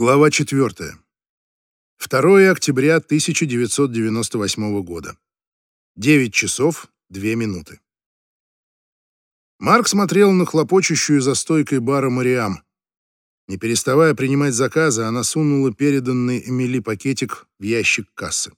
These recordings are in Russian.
Глава 4. 2 октября 1998 года. 9 часов 2 минуты. Марк смотрел на хлопочущую за стойкой бара Мариам. Не переставая принимать заказы, она сунула переданный Эмили пакетик в ящик кассы.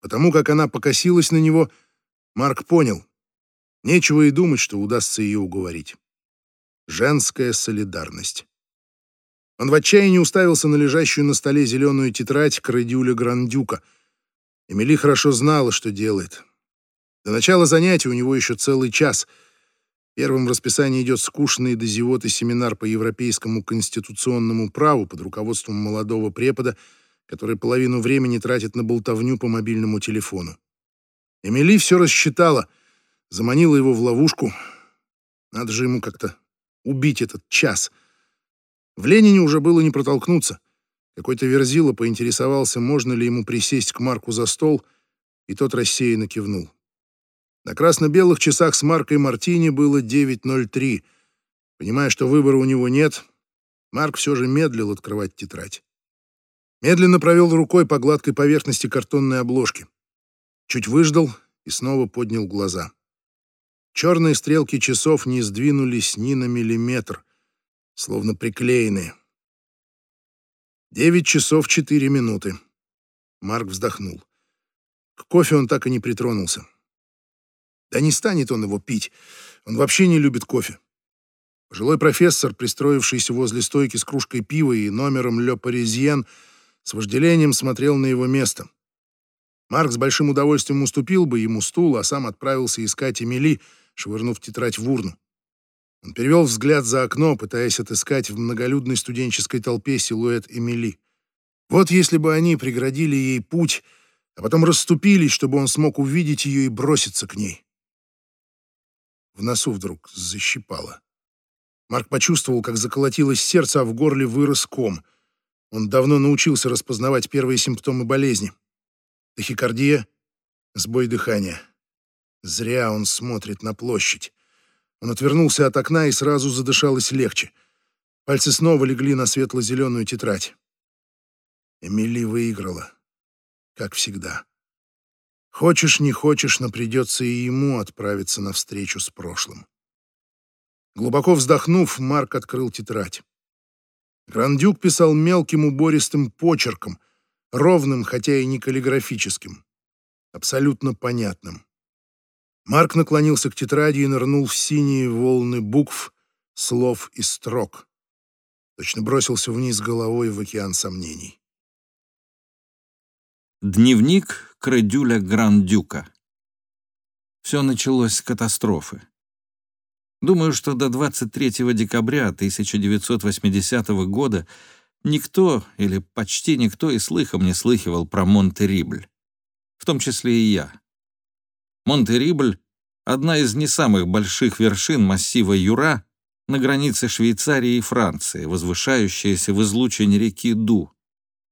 Потому как она покосилась на него, Марк понял. Нечего и думать, что удастся ее уговорить. Женская солидарность. Он в отчаянии уставился на лежащую на столе зеленую тетрадь Крадюля Грандюка. Эмили хорошо знала, что делает. До начала занятия у него еще целый час. Первым в расписании идет скучный до зевоты семинар по европейскому конституционному праву под руководством молодого препода, который половину времени тратит на болтовню по мобильному телефону. Эмили все рассчитала, заманила его в ловушку. Надо же ему как-то убить этот час — в Ленине уже было не протолкнуться. Какой-то верзила поинтересовался, можно ли ему присесть к Марку за стол, и тот рассеянно кивнул. На красно-белых часах с Маркой Мартини было 9.03. Понимая, что выбора у него нет, Марк все же медлил открывать тетрадь. Медленно провел рукой по гладкой поверхности картонной обложки. Чуть выждал и снова поднял глаза. Черные стрелки часов не сдвинулись ни на миллиметр словно приклеенные. Девять часов четыре минуты. Марк вздохнул. К кофе он так и не притронулся. Да не станет он его пить. Он вообще не любит кофе. Пожилой профессор, пристроившийся возле стойки с кружкой пива и номером «Ле Паризьен», с вожделением смотрел на его место. Марк с большим удовольствием уступил бы ему стул, а сам отправился искать Эмили, швырнув тетрадь в урну. Он перевел взгляд за окно, пытаясь отыскать в многолюдной студенческой толпе силуэт Эмили. Вот если бы они преградили ей путь, а потом расступились, чтобы он смог увидеть ее и броситься к ней. В носу вдруг защипало. Марк почувствовал, как заколотилось сердце, а в горле вырос ком. Он давно научился распознавать первые симптомы болезни. Тахикардия, сбой дыхания. Зря он смотрит на площадь. Он отвернулся от окна и сразу задышалось легче. Пальцы снова легли на светло-зеленую тетрадь. Эмили выиграла, как всегда. Хочешь, не хочешь, но придется и ему отправиться навстречу с прошлым. Глубоко вздохнув, Марк открыл тетрадь. Грандюк писал мелким убористым почерком, ровным, хотя и не каллиграфическим, абсолютно понятным. Марк наклонился к тетради и нырнул в синие волны букв, слов и строк. Точно бросился вниз головой в океан сомнений. Дневник Кредюля Грандюка. Все началось с катастрофы. Думаю, что до 23 декабря 1980 года никто или почти никто и слыхом не слыхивал про Монте-Рибль, в том числе и я. Монтерибль — одна из не самых больших вершин массива Юра на границе Швейцарии и Франции, возвышающаяся в излучине реки Ду.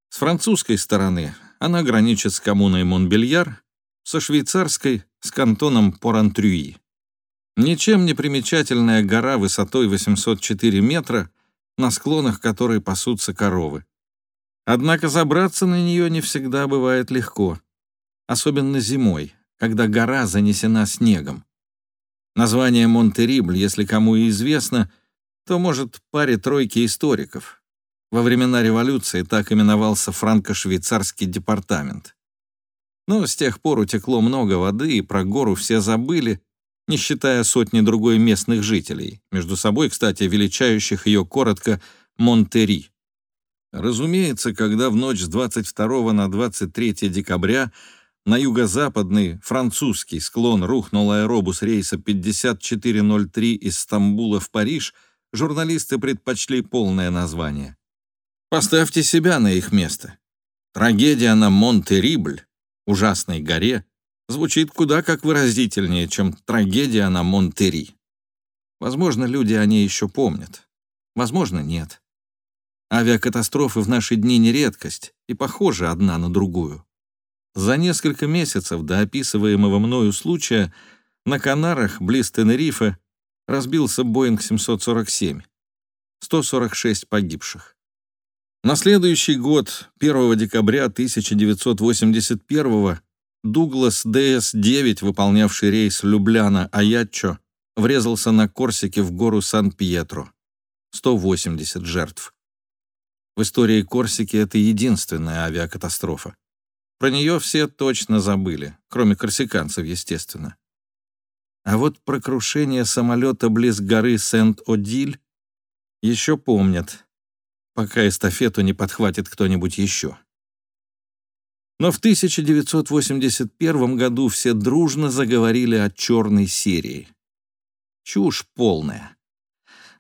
С французской стороны она граничит с коммуной Монбельяр, со швейцарской — с кантоном Порантрюи. Ничем не примечательная гора высотой 804 метра, на склонах которой пасутся коровы. Однако забраться на нее не всегда бывает легко, особенно зимой, когда гора занесена снегом. Название Монтерибль, если кому и известно, то, может, паре тройки историков. Во времена революции так именовался франко-швейцарский департамент. Но с тех пор утекло много воды, и про гору все забыли, не считая сотни другой местных жителей, между собой, кстати, величающих ее коротко Монтери. Разумеется, когда в ночь с 22 на 23 декабря на юго-западный французский склон рухнул аэробус рейса 5403 из Стамбула в Париж, журналисты предпочли полное название. Поставьте себя на их место. Трагедия на Монте-Рибль, ужасной горе, звучит куда как выразительнее, чем трагедия на Монтери. Возможно, люди о ней еще помнят. Возможно, нет. Авиакатастрофы в наши дни не редкость и похожи одна на другую. За несколько месяцев до описываемого мною случая на Канарах, близ Тенерифе, разбился Боинг 747. 146 погибших. На следующий год, 1 декабря 1981 Дуглас ДС-9, выполнявший рейс Любляна-Аяччо, врезался на Корсике в гору Сан-Пьетро. 180 жертв. В истории Корсики это единственная авиакатастрофа. Про нее все точно забыли, кроме корсиканцев, естественно. А вот про крушение самолета близ горы Сент-Одиль еще помнят, пока эстафету не подхватит кто-нибудь еще. Но в 1981 году все дружно заговорили о черной серии. Чушь полная.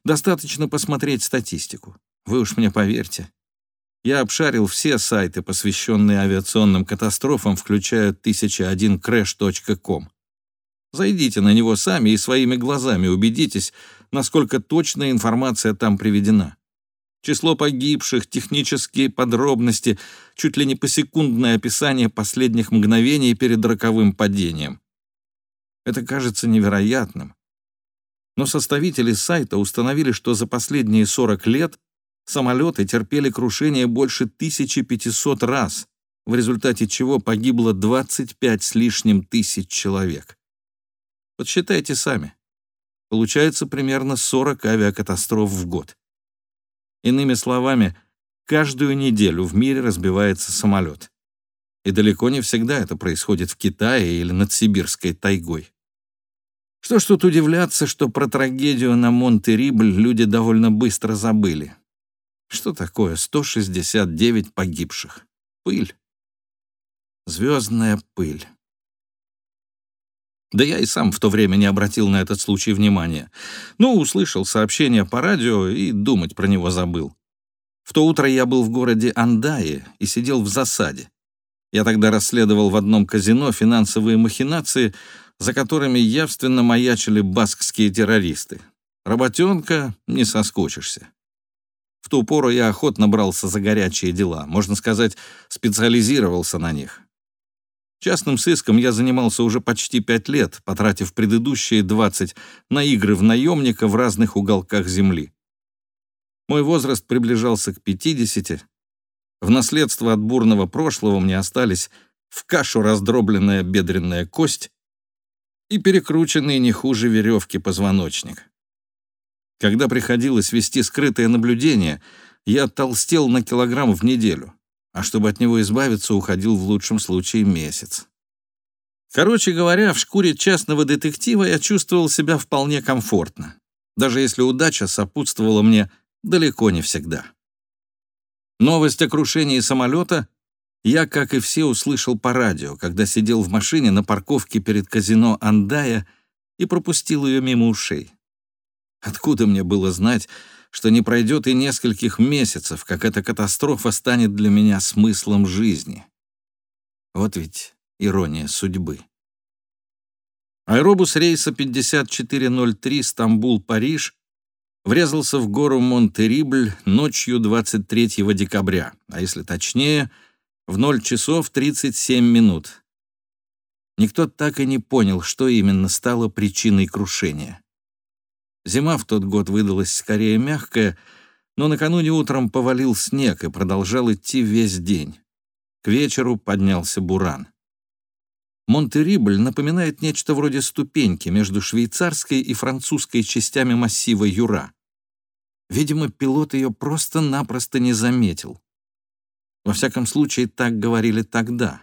Достаточно посмотреть статистику. Вы уж мне поверьте. Я обшарил все сайты, посвященные авиационным катастрофам, включая 1001crash.com. Зайдите на него сами и своими глазами убедитесь, насколько точная информация там приведена. Число погибших, технические подробности, чуть ли не посекундное описание последних мгновений перед роковым падением. Это кажется невероятным. Но составители сайта установили, что за последние 40 лет самолеты терпели крушение больше 1500 раз, в результате чего погибло 25 с лишним тысяч человек. Подсчитайте сами. Получается примерно 40 авиакатастроф в год. Иными словами, каждую неделю в мире разбивается самолет. И далеко не всегда это происходит в Китае или над Сибирской тайгой. Что ж тут удивляться, что про трагедию на Монте-Рибль люди довольно быстро забыли. Что такое 169 погибших? Пыль. Звездная пыль. Да я и сам в то время не обратил на этот случай внимания. Ну, услышал сообщение по радио и думать про него забыл. В то утро я был в городе Андае и сидел в засаде. Я тогда расследовал в одном казино финансовые махинации, за которыми явственно маячили баскские террористы. Работенка, не соскучишься. В ту пору я охотно брался за горячие дела, можно сказать, специализировался на них. Частным сыском я занимался уже почти пять лет, потратив предыдущие двадцать на игры в наемника в разных уголках земли. Мой возраст приближался к пятидесяти. В наследство от бурного прошлого мне остались в кашу раздробленная бедренная кость и перекрученный не хуже веревки позвоночник. Когда приходилось вести скрытое наблюдение, я толстел на килограмм в неделю а чтобы от него избавиться, уходил в лучшем случае месяц. Короче говоря, в шкуре частного детектива я чувствовал себя вполне комфортно, даже если удача сопутствовала мне далеко не всегда. Новость о крушении самолета я, как и все, услышал по радио, когда сидел в машине на парковке перед казино «Андая» и пропустил ее мимо ушей. Откуда мне было знать, что не пройдет и нескольких месяцев, как эта катастрофа станет для меня смыслом жизни. Вот ведь ирония судьбы. Аэробус рейса 5403 Стамбул-Париж врезался в гору Монтерибль ночью 23 декабря, а если точнее, в 0 часов 37 минут. Никто так и не понял, что именно стало причиной крушения. Зима в тот год выдалась скорее мягкая, но накануне утром повалил снег и продолжал идти весь день. К вечеру поднялся буран. Монтерибль напоминает нечто вроде ступеньки между швейцарской и французской частями массива Юра. Видимо, пилот ее просто-напросто не заметил. Во всяком случае, так говорили тогда.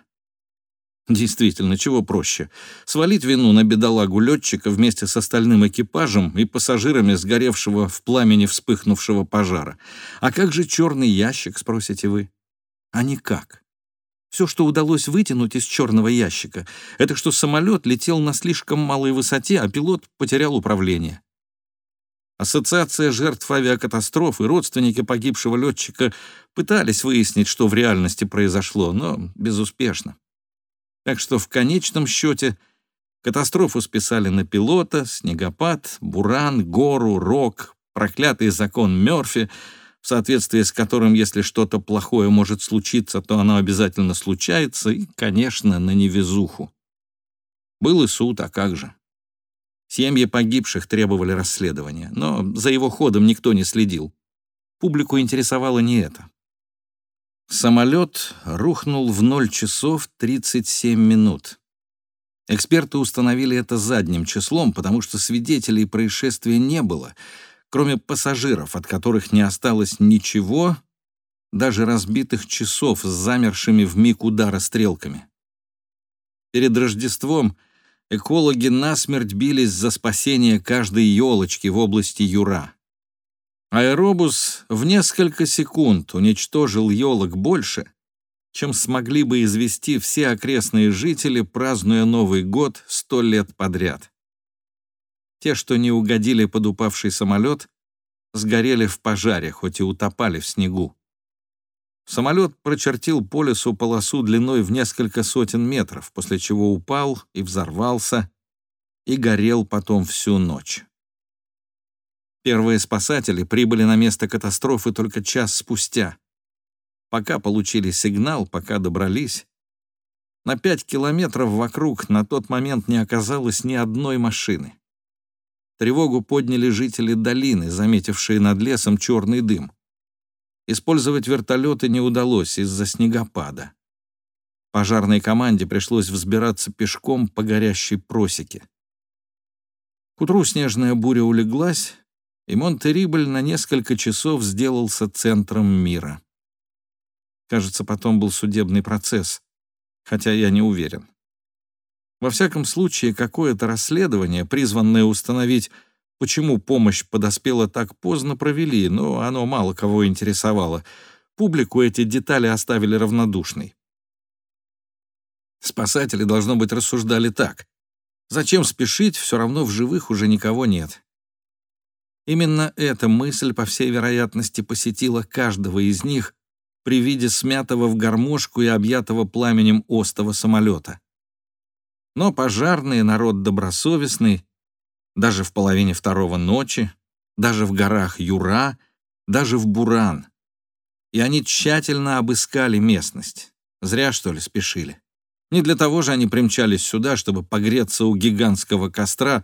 Действительно, чего проще? Свалить вину на бедолагу летчика вместе с остальным экипажем и пассажирами сгоревшего в пламени вспыхнувшего пожара. А как же черный ящик, спросите вы? А никак. Все, что удалось вытянуть из черного ящика, это что самолет летел на слишком малой высоте, а пилот потерял управление. Ассоциация жертв авиакатастроф и родственники погибшего летчика пытались выяснить, что в реальности произошло, но безуспешно. Так что в конечном счете катастрофу списали на пилота, снегопад, буран, гору, рок, проклятый закон Мёрфи, в соответствии с которым, если что-то плохое может случиться, то оно обязательно случается, и, конечно, на невезуху. Был и суд, а как же? Семьи погибших требовали расследования, но за его ходом никто не следил. Публику интересовало не это. Самолет рухнул в 0 часов 37 минут. Эксперты установили это задним числом, потому что свидетелей происшествия не было, кроме пассажиров, от которых не осталось ничего, даже разбитых часов с замершими в миг удара стрелками. Перед Рождеством экологи насмерть бились за спасение каждой елочки в области Юра. Аэробус в несколько секунд уничтожил елок больше, чем смогли бы извести все окрестные жители, празднуя Новый год сто лет подряд. Те, что не угодили под упавший самолет, сгорели в пожаре, хоть и утопали в снегу. Самолет прочертил по лесу полосу длиной в несколько сотен метров, после чего упал и взорвался, и горел потом всю ночь. Первые спасатели прибыли на место катастрофы только час спустя. Пока получили сигнал, пока добрались, на пять километров вокруг на тот момент не оказалось ни одной машины. Тревогу подняли жители долины, заметившие над лесом черный дым. Использовать вертолеты не удалось из-за снегопада. Пожарной команде пришлось взбираться пешком по горящей просеке. К утру снежная буря улеглась, и Монтерибль на несколько часов сделался центром мира. Кажется, потом был судебный процесс, хотя я не уверен. Во всяком случае, какое-то расследование, призванное установить, почему помощь подоспела так поздно, провели, но оно мало кого интересовало. Публику эти детали оставили равнодушной. Спасатели, должно быть, рассуждали так. Зачем спешить, все равно в живых уже никого нет. Именно эта мысль, по всей вероятности, посетила каждого из них при виде смятого в гармошку и объятого пламенем остова самолета. Но пожарный народ добросовестный, даже в половине второго ночи, даже в горах Юра, даже в Буран. И они тщательно обыскали местность. Зря, что ли, спешили. Не для того же они примчались сюда, чтобы погреться у гигантского костра,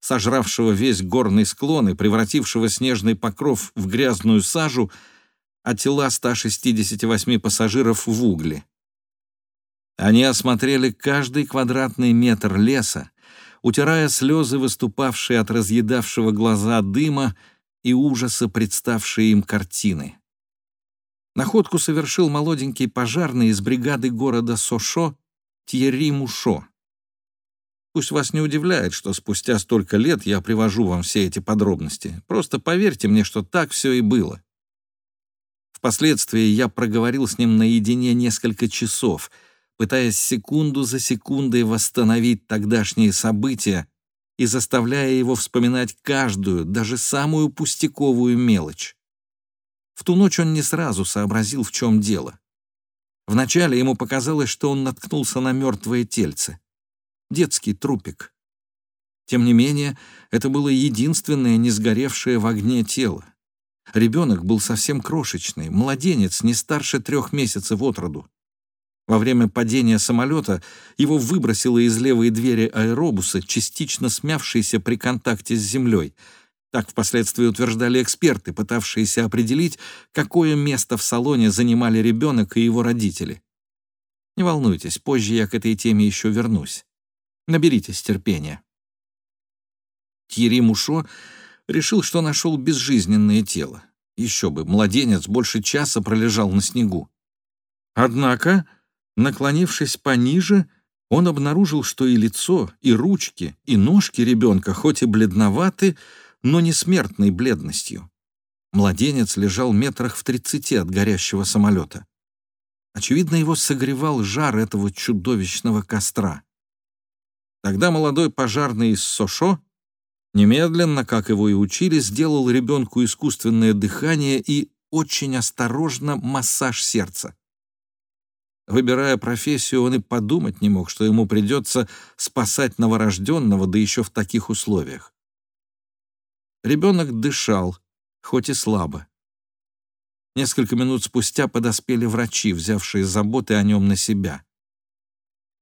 сожравшего весь горный склон и превратившего снежный покров в грязную сажу, а тела 168 пассажиров в угли. Они осмотрели каждый квадратный метр леса, утирая слезы, выступавшие от разъедавшего глаза дыма и ужаса, представшие им картины. Находку совершил молоденький пожарный из бригады города Сошо Тьерри Мушо. Пусть вас не удивляет, что спустя столько лет я привожу вам все эти подробности. Просто поверьте мне, что так все и было. Впоследствии я проговорил с ним наедине несколько часов, пытаясь секунду за секундой восстановить тогдашние события и заставляя его вспоминать каждую, даже самую пустяковую мелочь. В ту ночь он не сразу сообразил, в чем дело. Вначале ему показалось, что он наткнулся на мертвое тельце детский трупик. Тем не менее, это было единственное не сгоревшее в огне тело. Ребенок был совсем крошечный, младенец, не старше трех месяцев от роду. Во время падения самолета его выбросило из левой двери аэробуса, частично смявшийся при контакте с землей. Так впоследствии утверждали эксперты, пытавшиеся определить, какое место в салоне занимали ребенок и его родители. Не волнуйтесь, позже я к этой теме еще вернусь. Наберитесь терпения. Тьерри Мушо решил, что нашел безжизненное тело. Еще бы, младенец больше часа пролежал на снегу. Однако, наклонившись пониже, он обнаружил, что и лицо, и ручки, и ножки ребенка хоть и бледноваты, но не смертной бледностью. Младенец лежал метрах в тридцати от горящего самолета. Очевидно, его согревал жар этого чудовищного костра. Тогда молодой пожарный из Сошо немедленно, как его и учили, сделал ребенку искусственное дыхание и очень осторожно массаж сердца. Выбирая профессию, он и подумать не мог, что ему придется спасать новорожденного, да еще в таких условиях. Ребенок дышал, хоть и слабо. Несколько минут спустя подоспели врачи, взявшие заботы о нем на себя.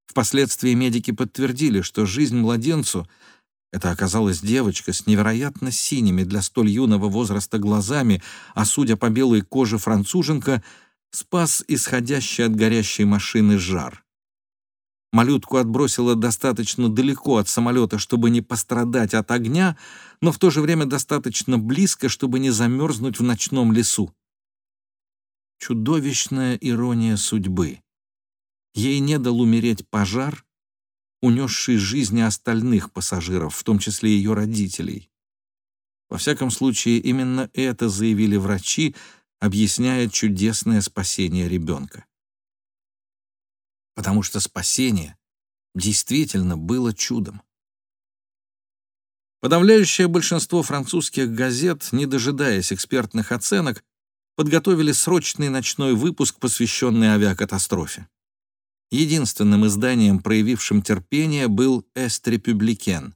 Впоследствии медики подтвердили, что жизнь младенцу — это оказалась девочка с невероятно синими для столь юного возраста глазами, а судя по белой коже француженка, спас исходящий от горящей машины жар. Малютку отбросило достаточно далеко от самолета, чтобы не пострадать от огня, но в то же время достаточно близко, чтобы не замерзнуть в ночном лесу. Чудовищная ирония судьбы. Ей не дал умереть пожар, унесший жизни остальных пассажиров, в том числе ее родителей. Во всяком случае, именно это заявили врачи, объясняя чудесное спасение ребенка. Потому что спасение действительно было чудом. Подавляющее большинство французских газет, не дожидаясь экспертных оценок, подготовили срочный ночной выпуск, посвященный авиакатастрофе. Единственным изданием, проявившим терпение, был «Эст Републикен».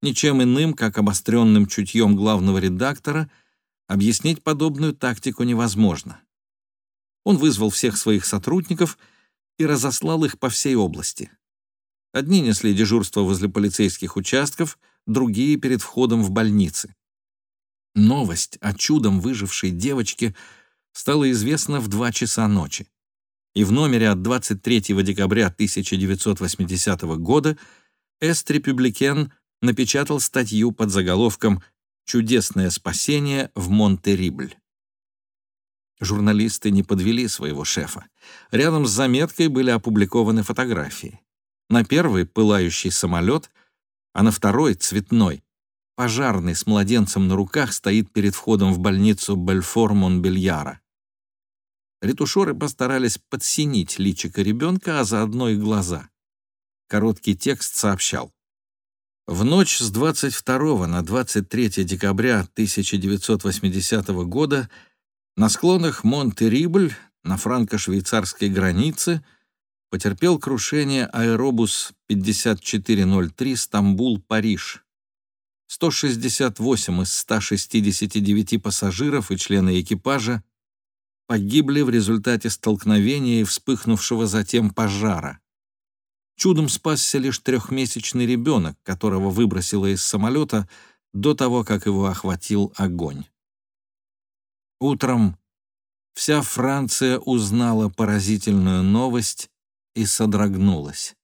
Ничем иным, как обостренным чутьем главного редактора, объяснить подобную тактику невозможно. Он вызвал всех своих сотрудников и разослал их по всей области. Одни несли дежурство возле полицейских участков, другие — перед входом в больницы. Новость о чудом выжившей девочке стала известна в 2 часа ночи. И в номере от 23 декабря 1980 года «Эст Републикен» напечатал статью под заголовком «Чудесное спасение в Монтерибль». Журналисты не подвели своего шефа. Рядом с заметкой были опубликованы фотографии. На первой — пылающий самолет, а на второй — цветной. Пожарный с младенцем на руках стоит перед входом в больницу Бельфор-Монбельяра. Ретушеры постарались подсинить личико ребенка, а заодно и глаза. Короткий текст сообщал. В ночь с 22 на 23 декабря 1980 года на склонах Монте-Рибль на франко-швейцарской границе потерпел крушение аэробус 5403 Стамбул-Париж. 168 из 169 пассажиров и члены экипажа погибли в результате столкновения и вспыхнувшего затем пожара. Чудом спасся лишь трехмесячный ребенок, которого выбросило из самолета до того, как его охватил огонь. Утром вся Франция узнала поразительную новость и содрогнулась.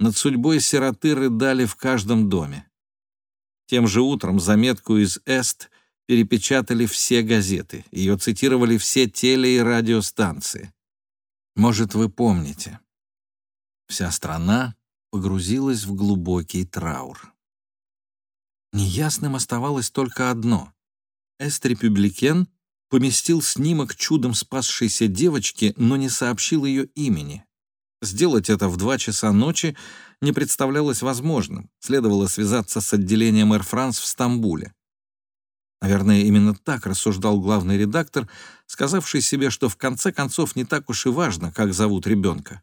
Над судьбой сироты рыдали в каждом доме. Тем же утром заметку из «Эст» перепечатали все газеты, ее цитировали все теле- и радиостанции. Может, вы помните. Вся страна погрузилась в глубокий траур. Неясным оставалось только одно. Эст-Републикен поместил снимок чудом спасшейся девочки, но не сообщил ее имени. Сделать это в два часа ночи не представлялось возможным. Следовало связаться с отделением Air France в Стамбуле. Наверное, именно так рассуждал главный редактор, сказавший себе, что в конце концов не так уж и важно, как зовут ребенка.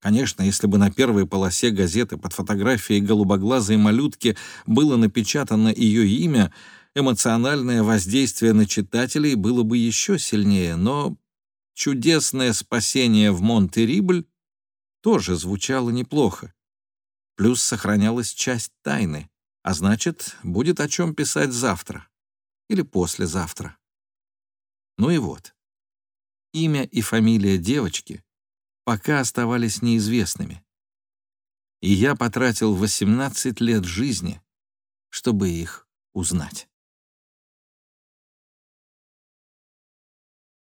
Конечно, если бы на первой полосе газеты под фотографией голубоглазой малютки было напечатано ее имя, эмоциональное воздействие на читателей было бы еще сильнее, но «Чудесное спасение в Монте-Рибль» тоже звучало неплохо. Плюс сохранялась часть тайны а значит, будет о чем писать завтра или послезавтра. Ну и вот. Имя и фамилия девочки пока оставались неизвестными. И я потратил 18 лет жизни, чтобы их узнать.